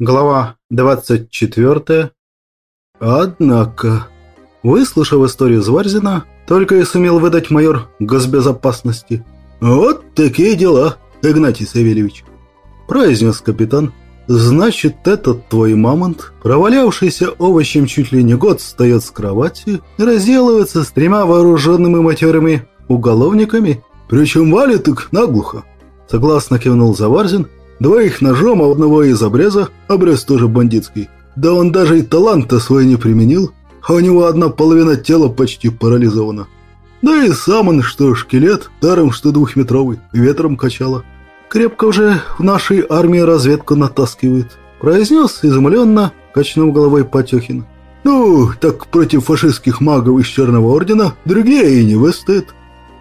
Глава 24. Однако, выслушав историю Зварзина, только и сумел выдать майор госбезопасности. «Вот такие дела, Игнатий Савельевич», – произнес капитан. «Значит, этот твой мамонт, провалявшийся овощем чуть ли не год, встает с кровати и разделывается с тремя вооруженными матерыми уголовниками, причем валит их наглухо». Согласно кивнул Заварзин – Двоих ножом, а одного из обреза, обрез тоже бандитский. Да он даже и таланта свой не применил, а у него одна половина тела почти парализована. Да и сам он, что шкелет, даром что двухметровый, ветром качало. Крепко уже в нашей армии разведку натаскивает. Произнес изумленно, качнув головой Потехин. «Ну, так против фашистских магов из Черного Ордена другие и не выстоят»,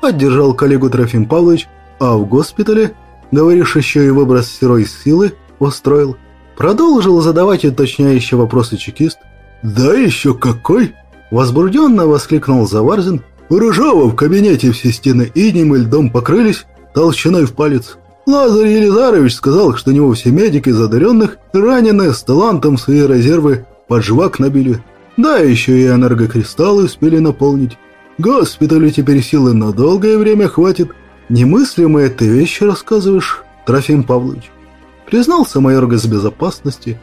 поддержал коллегу Трофим Павлович, а в госпитале Говоришь, еще и выброс сырой силы устроил. Продолжил задавать уточняющие вопросы чекист. «Да еще какой!» Возбужденно воскликнул Заварзин. «У Рыжова в кабинете все стены инем и льдом покрылись толщиной в палец. Лазарь Елизарович сказал, что у него все медики задаренных, раненые с талантом свои резервы под жвак набили. Да, еще и энергокристаллы успели наполнить. Госпиталю теперь силы на долгое время хватит, «Немыслимые ты вещи рассказываешь, Трофим Павлович», признался майор госбезопасности.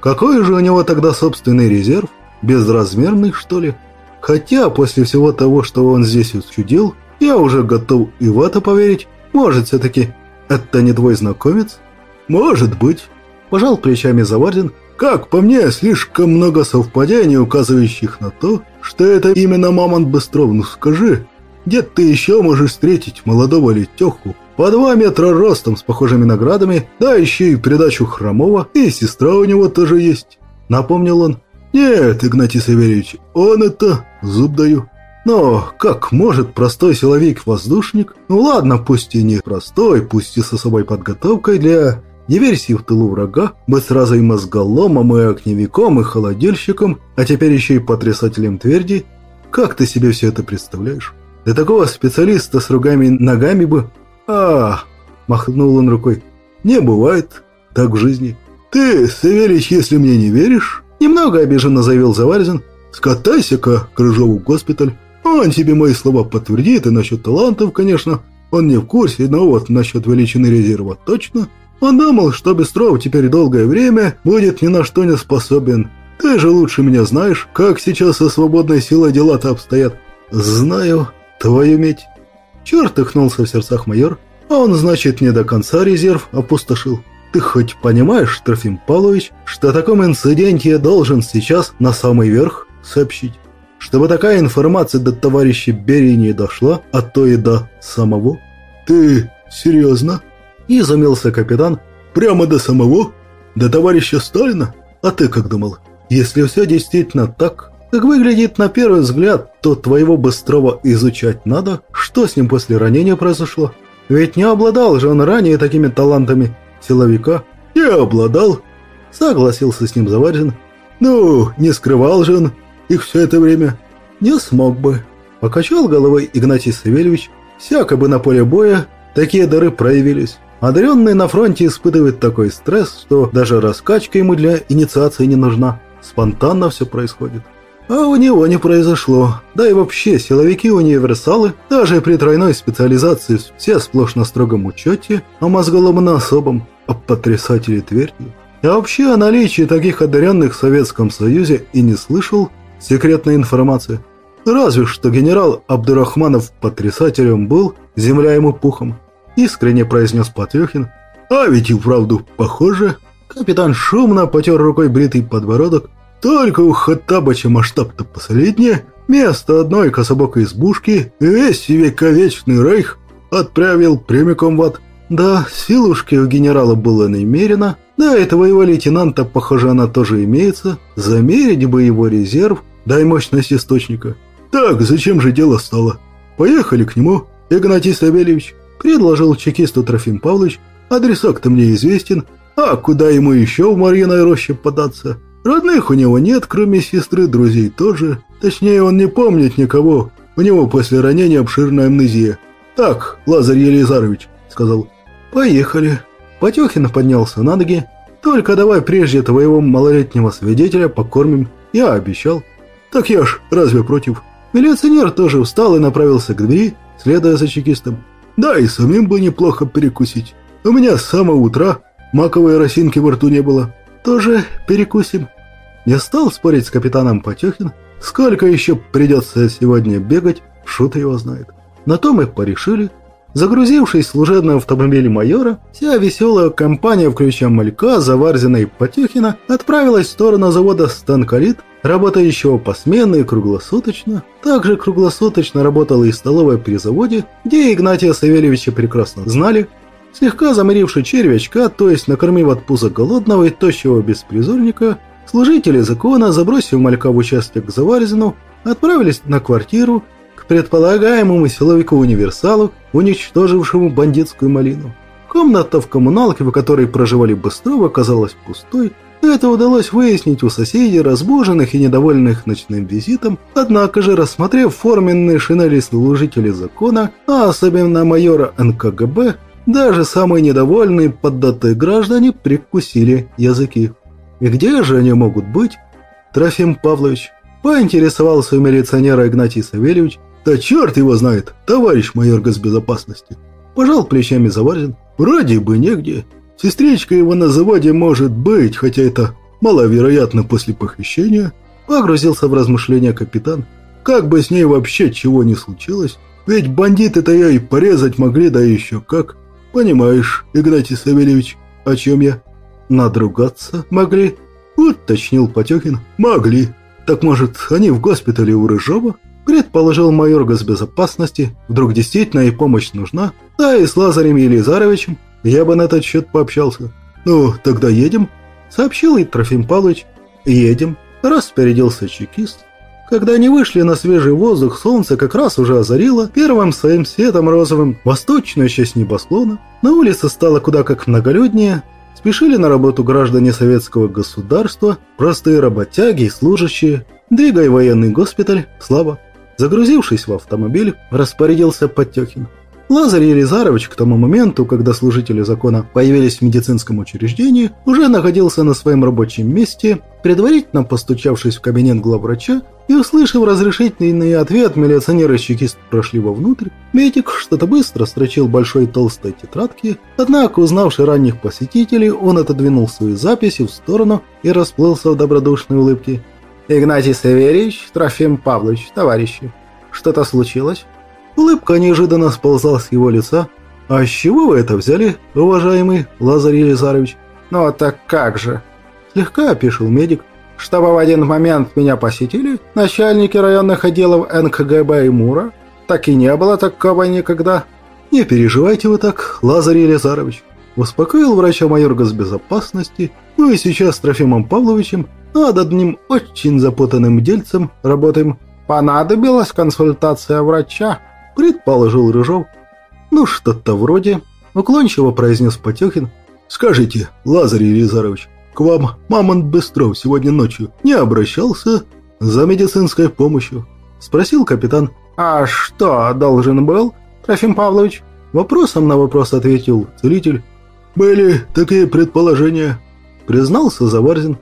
«Какой же у него тогда собственный резерв? Безразмерный, что ли? Хотя после всего того, что он здесь учудил, я уже готов и в это поверить. Может, все-таки это не твой знакомец?» «Может быть», – пожал плечами Завардин. «Как по мне, слишком много совпадений, указывающих на то, что это именно Мамонт Быстров. Ну скажи, где ты еще можешь встретить молодого летеху по два метра ростом с похожими наградами, да еще и придачу хромого, и сестра у него тоже есть?» Напомнил он. «Нет, Игнатий Савельевич, он это, зуб даю». Но как может простой силовик-воздушник, ну ладно, пусть и не простой, пусть и с особой подготовкой для диверсии в тылу врага, быть сразу и мозголомом, и огневиком, и холодильщиком, а теперь еще и потрясателем тверди, как ты себе все это представляешь? Да такого специалиста с ругами ногами бы... а махнул он рукой. «Не бывает так в жизни. Ты, Савельич, если мне не веришь...» Немного обиженно заявил Заварзин. «Скатайся-ка к Рыжову госпиталь. Он тебе мои слова подтвердит, и насчет талантов, конечно. Он не в курсе, но вот насчет величины резерва точно. Он думал, что Бестров теперь долгое время будет ни на что не способен. Ты же лучше меня знаешь, как сейчас со свободной силой дела-то обстоят. Знаю, «Твою медь!» Чертыхнулся в сердцах майор, а он, значит, не до конца резерв опустошил. Ты хоть понимаешь, Трофим Павлович, что о таком инциденте я должен сейчас на самый верх сообщить? Чтобы такая информация до товарища Берии не дошла, а то и до самого? Ты серьезно? Изумился капитан. Прямо до самого? До товарища Сталина? А ты как думал? Если все действительно так, как выглядит на первый взгляд, то твоего Быстрова изучать надо. Что с ним после ранения произошло? Ведь не обладал же он ранее такими талантами силовика. Не обладал, согласился с ним Заварин. Ну, не скрывал же он их все это время. Не смог бы. Покачал головой Игнатий Савельевич. Всяко бы на поле боя такие дары проявились. Одаренный на фронте испытывает такой стресс, что даже раскачка ему для инициации не нужна. Спонтанно все происходит. А у него не произошло. Да и вообще, силовики-универсалы, даже при тройной специализации, все сплошь на строгом учете, а мозголом на особом, а потрясатели Тверди. Я вообще о наличии таких одаренных в Советском Союзе и не слышал секретной информации. Разве что генерал Абдурахманов потрясателем был, земля ему пухом. Искренне произнес Потрехин. А ведь и вправду похоже. Капитан шумно потер рукой бритый подбородок, только у Хаттабыча масштаб-то последнее. Место одной кособокой избушки весь вековечный рейх отправил прямиком в ад. Да, силушки у генерала было немерено, да этого его лейтенанта, похоже, она тоже имеется. Замерить бы его резерв, да и мощность источника. Так, зачем же дело стало? Поехали к нему, Игнатий Савельевич, предложил чекисту Трофим Павлович. Адресок-то мне известен, а куда ему еще в Марьиной роще податься? Родных у него нет, кроме сестры, друзей тоже. Точнее, он не помнит никого. У него после ранения обширная амнезия. «Так, Лазарь Елизарович», — сказал. «Поехали». Потехин поднялся на ноги. Только давай прежде твоего малолетнего свидетеля покормим. Я обещал. Так я ж разве против? Милиционер тоже встал и направился к двери, следуя за чекистом. Да и самим бы неплохо перекусить. У меня с самого утра маковой росинки во рту не было. Тоже перекусим. Не стал спорить с капитаном Потехин. Сколько еще придется сегодня бегать, шут его знает. На то мы порешили. Загрузившись в служебный автомобиль майора, вся веселая компания, включая Малька, Заварзина и Потехина, отправилась в сторону завода «Станколит», работающего посменно и круглосуточно. Также круглосуточно работала и столовая при заводе, где Игнатия Савельевича прекрасно знали. Слегка заморивший червячка, то есть накормив от пуза голодного и тощего беспризорника, служители закона, забросив Малька в участок к Заварзину, отправились на квартиру, предполагаемому силовику-универсалу, уничтожившему бандитскую малину. Комната в коммуналке, в которой проживали Быстрова, оказалась пустой. Это удалось выяснить у соседей, разбуженных и недовольных ночным визитом, однако же, рассмотрев форменные шинели служителей закона, а особенно майора НКГБ, даже самые недовольные поддатые граждане прикусили языки. И где же они могут быть? Трофим Павлович поинтересовался у милиционера Игнатий Савельевич, «Да черт его знает, товарищ майор госбезопасности!» Пожал плечами Заварзин. «Вроде бы негде. Сестричка его на заводе может быть, хотя это маловероятно после похищения». Погрузился в размышления капитан. «Как бы с ней вообще чего не случилось? Ведь бандиты-то ее и порезать могли, да еще как. Понимаешь, Игнатий Савельевич, о чем я?» «Надругаться могли?» Уточнил Потехин. «Могли. Так может, они в госпитале у Рыжова?» Предположил майор госбезопасности, вдруг действительно и помощь нужна, да и с Лазарем Елизаровичем я бы на этот счет пообщался. «Ну, тогда едем?» – сообщил и Трофим Павлович. «Едем», – распорядился чекист. Когда они вышли на свежий воздух, солнце как раз уже озарило первым своим светом розовым восточную часть небосклона. На улице стало куда как многолюднее. Спешили на работу граждане советского государства, простые работяги и служащие. Двигай военный госпиталь, слава. Загрузившись в автомобиль, распорядился Подтехин. Лазарь Елизарович к тому моменту, когда служители закона появились в медицинском учреждении, уже находился на своем рабочем месте, предварительно постучавшись в кабинет главврача и услышав разрешительный ответ, милиционер и чекист прошли вовнутрь. Медик что-то быстро строчил большой толстой тетрадки, однако, узнавший ранних посетителей, он отодвинул свои записи в сторону и расплылся в добродушной улыбке. «Игнатий Саверьевич, Трофим Павлович, товарищи, что-то случилось?» Улыбка неожиданно сползла с его лица. «А с чего вы это взяли, уважаемый Лазарь Елизарович?» «Ну так как же?» Слегка опишил медик. «Чтобы в один момент меня посетили начальники районных отделов НКГБ и МУРа? Так и не было такого никогда». «Не переживайте вы так, Лазарь Елизарович», успокоил врача майор госбезопасности, ну и сейчас с Трофимом Павловичем над одним очень запутанным дельцем работаем. Понадобилась консультация врача, предположил Рыжов. Ну, что-то вроде, уклончиво произнес Потехин. Скажите, Лазарь Елизарович, к вам Мамонт Быстров сегодня ночью не обращался за медицинской помощью? Спросил капитан. А что должен был, Трофим Павлович? Вопросом на вопрос ответил целитель. «Были такие предположения», — признался Заварзин.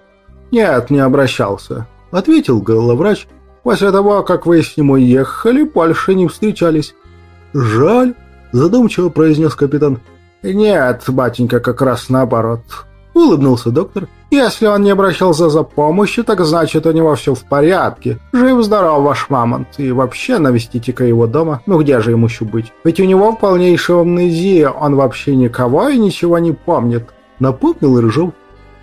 «Нет, не обращался», — ответил головврач. «После того, как вы с ним уехали, больше не встречались». «Жаль», — задумчиво произнес капитан. «Нет, батенька, как раз наоборот», — улыбнулся доктор. «Если он не обращался за помощью, так значит, у него все в порядке. Жив-здоров ваш мамонт. И вообще навестите-ка его дома. Ну где же ему еще быть? Ведь у него полнейшая амнезия, он вообще никого и ничего не помнит», — напомнил Рыжов.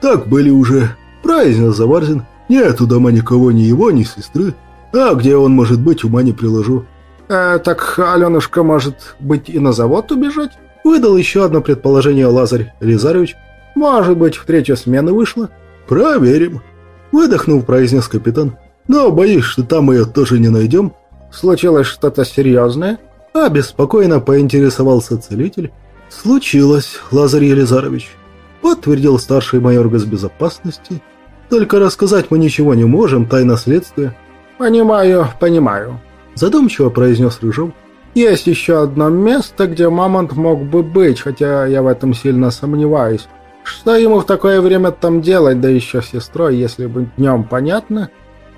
«Так были уже», произнес Заварзин. «Нету дома никого, ни его, ни сестры. А где он может быть, ума не приложу». «Э, «Так Аленушка может быть и на завод убежать?» Выдал еще одно предположение Лазарь Лизарович. «Может быть, в третью смену вышла?» «Проверим», — выдохнув, произнес капитан. «Но боюсь, что там ее тоже не найдем». «Случилось что-то серьезное?» А беспокойно поинтересовался целитель. «Случилось, Лазарь Елизарович», — подтвердил старший майор госбезопасности. Только рассказать мы ничего не можем, тайна следствия». «Понимаю, понимаю», – задумчиво произнес Рыжов. «Есть еще одно место, где Мамонт мог бы быть, хотя я в этом сильно сомневаюсь. Что ему в такое время там делать, да еще с сестрой, если бы днем понятно?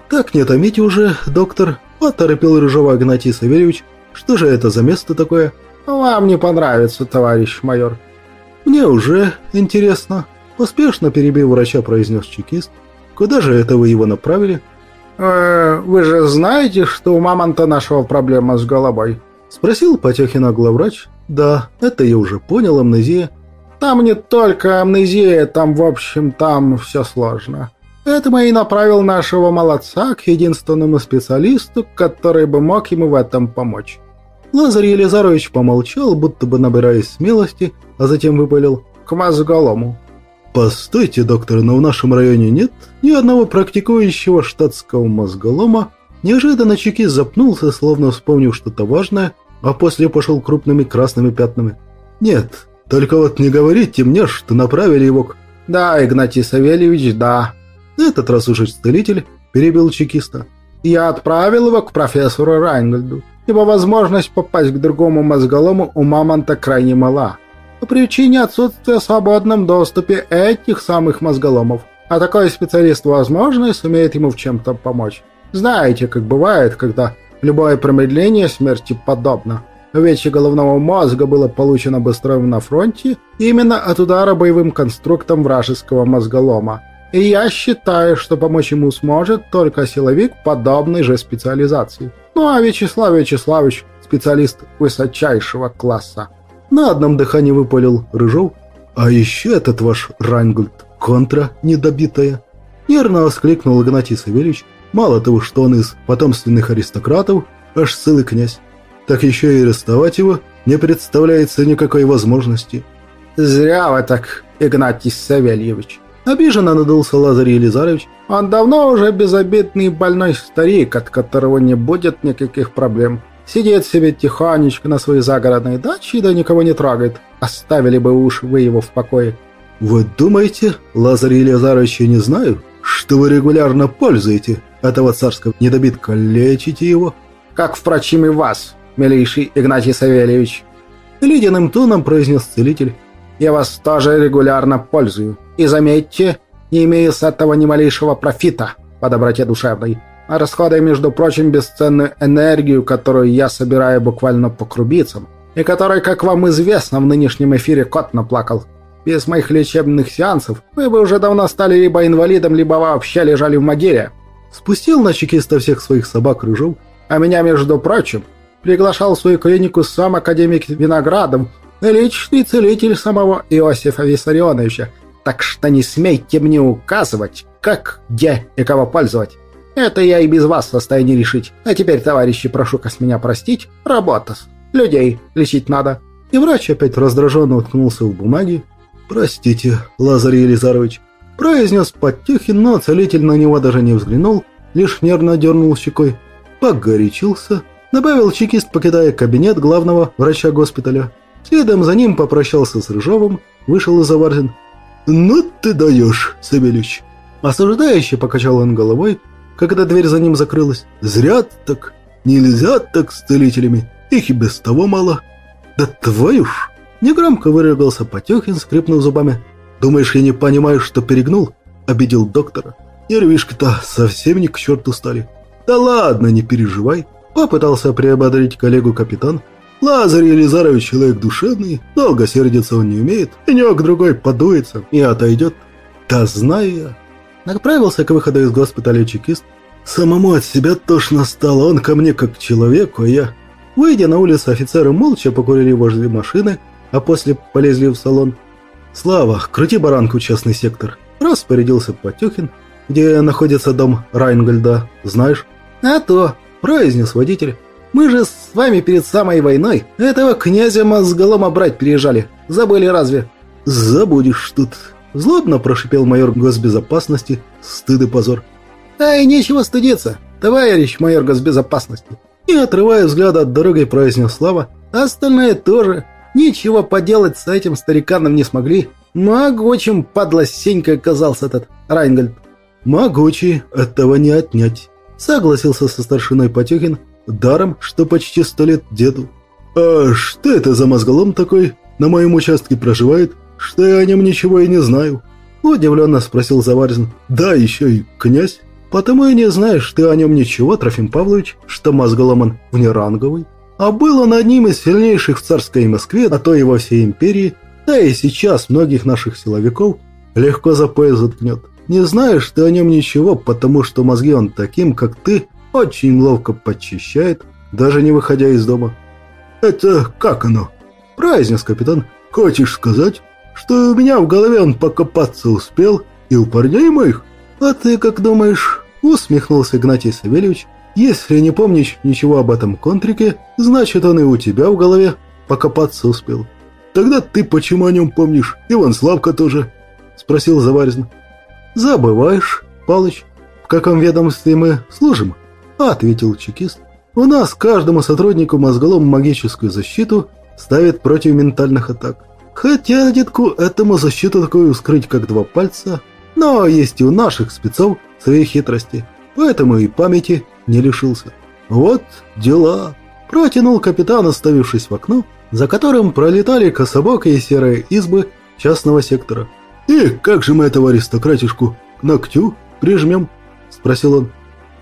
Так не томите уже, доктор, поторопил Рыжова Игнатий Савельевич. Что же это за место такое? Вам не понравится, товарищ майор. Мне уже интересно. Поспешно перебив врача, произнес чекист. Куда же это вы его направили? Э, вы же знаете, что у мамонта нашего проблема с головой? Спросил Потехина главврач. Да, это я уже понял, амнезия. Там не только амнезия, там, в общем, там все сложно. Это я и направил нашего молодца к единственному специалисту, который бы мог ему в этом помочь. Лазарь Елизарович помолчал, будто бы набираясь смелости, а затем выпалил «к мозголому». «Постойте, доктор, но в нашем районе нет ни одного практикующего штатского мозголома». Неожиданно Чеки запнулся, словно вспомнив что-то важное, а после пошел крупными красными пятнами. «Нет, только вот не говорите мне, что направили его к...» «Да, Игнатий Савельевич, да». Этот раз уже целитель перебил чекиста. «Я отправил его к профессору Райнгольду, ибо возможность попасть к другому мозголому у Мамонта крайне мала. По причине отсутствия в свободном доступе этих самых мозголомов. А такой специалист, возможно, сумеет ему в чем-то помочь. Знаете, как бывает, когда любое промедление смерти подобно. Увечье головного мозга было получено Быстровым на фронте именно от удара боевым конструктом вражеского мозголома. И я считаю, что помочь ему сможет только силовик подобной же специализации. Ну а Вячеслав Вячеславович – специалист высочайшего класса. На одном дыхании выпалил Рыжов. А еще этот ваш Рангульт – контра недобитая. Нервно воскликнул Игнатий Савельевич. Мало того, что он из потомственных аристократов, аж целый князь так еще и арестовать его не представляется никакой возможности. «Зря вы так, Игнатий Савельевич!» Обиженно надулся Лазарь Елизарович. «Он давно уже безобидный больной старик, от которого не будет никаких проблем. Сидит себе тихонечко на своей загородной даче, да никого не трогает. Оставили бы уж вы его в покое». «Вы думаете, Лазарь Елизарович, я не знаю, что вы регулярно пользуете этого царского недобитка, лечите его?» «Как, впрочем, и вас», милейший Игнатий Савельевич!» Ледяным тоном произнес целитель. «Я вас тоже регулярно пользую. И заметьте, не имею с этого ни малейшего профита по доброте душевной, расходуя, между прочим, бесценную энергию, которую я собираю буквально по крупицам, и которой, как вам известно, в нынешнем эфире кот наплакал. Без моих лечебных сеансов вы бы уже давно стали либо инвалидом, либо вообще лежали в могиле». Спустил на чекиста всех своих собак рыжов. «А меня, между прочим, приглашал в свою клинику сам академик Виноградов, личный целитель самого Иосифа Виссарионовича, так что не смейте мне указывать, как, где и кого пользовать. Это я и без вас в состоянии решить. А теперь, товарищи, прошу-ка с меня простить, работа. Людей лечить надо». И врач опять раздраженно уткнулся в бумаги. «Простите, Лазарь Елизарович», – произнес Подтюхин, но целитель на него даже не взглянул, лишь нервно дернул щекой. Погорячился – Добавил чекист, покидая кабинет главного врача госпиталя. Следом за ним попрощался с Рыжовым, вышел из Аварзин. «Ну ты даешь, Савельич!» Осуждающе покачал он головой, когда дверь за ним закрылась. «Зря так! Нельзя так с целителями! Их и без того мало!» «Да твою ж!» Негромко выругался Потехин, скрипнув зубами. «Думаешь, я не понимаю, что перегнул?» Обидел доктора. «Нервишки-то совсем не к черту стали!» «Да ладно, не переживай!» Попытался приободрить коллегу капитан. Лазарь Елизарович человек душевный, долго сердиться он не умеет, денек-другой подуется и отойдет. Да знаю я. Направился к выходу из госпиталя чекист. Самому от себя тошно стало, он ко мне как к человеку, а я... Выйдя на улицу, офицеры молча покурили возле машины, а после полезли в салон. «Слава, крути баранку, частный сектор!» Распорядился Потехин, где находится дом Райнгольда, знаешь? «А то!» – произнес водитель. «Мы же с вами перед самой войной этого князя мозголома брать приезжали. Забыли разве?» «Забудешь тут», – злобно прошипел майор госбезопасности. Стыд и позор. «Ай, нечего стыдиться, товарищ майор госбезопасности!» И, отрывая взгляд от дороги, произнес Слава. «Остальные тоже. Ничего поделать с этим стариканом не смогли. Могучим падла Сенька оказался этот Райнгольд». «Могучий, этого не отнять». Согласился со старшиной Потехин, даром, что почти сто лет деду. «А что это за мозголом такой? На моем участке проживает?» Что я о нем ничего и не знаю?» Удивленно спросил Заварзин. «Да, еще и князь. Потому и не знаешь ты о нем ничего, Трофим Павлович, что мозголоман внеранговый. А был он одним из сильнейших в царской Москве, а то и во всей империи, да и сейчас многих наших силовиков легко за пояс заткнет. Не знаешь ты о нем ничего, потому что мозги он таким, как ты, очень ловко подчищает, даже не выходя из дома. «Это как оно?» – произнес капитан. «Хочешь сказать, что у меня в голове он покопаться успел, и у парней моих?» «А ты как думаешь?» – усмехнулся Игнатий Савельевич. «Если не помнишь ничего об этом контрике, значит, он и у тебя в голове покопаться успел». «Тогда ты почему о нем помнишь? Иван Славка тоже?» – спросил Заварзин. «Забываешь, Палыч, в каком ведомстве мы служим?» – ответил чекист. «У нас каждому сотруднику мозголом магическую защиту ставят против ментальных атак. Хотя, детку, этому защиту такую скрыть, как два пальца, но есть и у наших спецов свои хитрости, поэтому и памяти не лишился. Вот дела!» – протянул капитан, оставившись в окно, за которым пролетали кособокие серые избы частного сектора. «И как же мы этого аристократишку к ногтю прижмем?» – спросил он.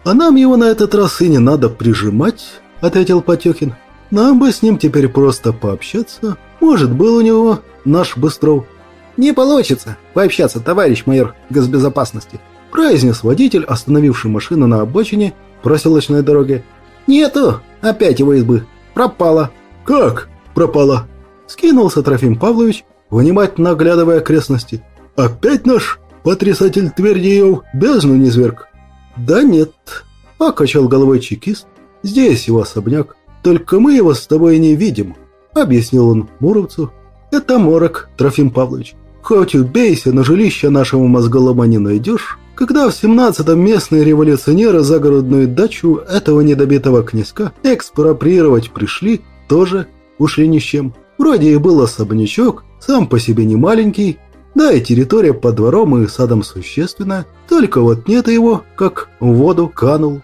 «А нам его на этот раз и не надо прижимать», – ответил Потехин. «Нам бы с ним теперь просто пообщаться. Может, был у него наш Быстров». «Не получится пообщаться, товарищ майор госбезопасности», – произнес водитель, остановивший машину на обочине проселочной дороги. «Нету! Опять его избы! Пропала!» «Как пропала?» – скинулся Трофим Павлович, внимательно оглядывая окрестности. «Опять наш потрясатель Твердиев бездну не зверг?» «Да нет», – покачал головой чекист. «Здесь его особняк, только мы его с тобой не видим», – объяснил он Муровцу. «Это морок, Трофим Павлович. Хоть убейся, но жилище нашего мозголома не найдешь. Когда в 17-м местные революционеры загородную дачу этого недобитого князька экспроприировать пришли, тоже ушли ни с чем. Вроде и был особнячок, сам по себе не маленький, да и территория под двором и садом существенная, только вот нет его, как в воду канул.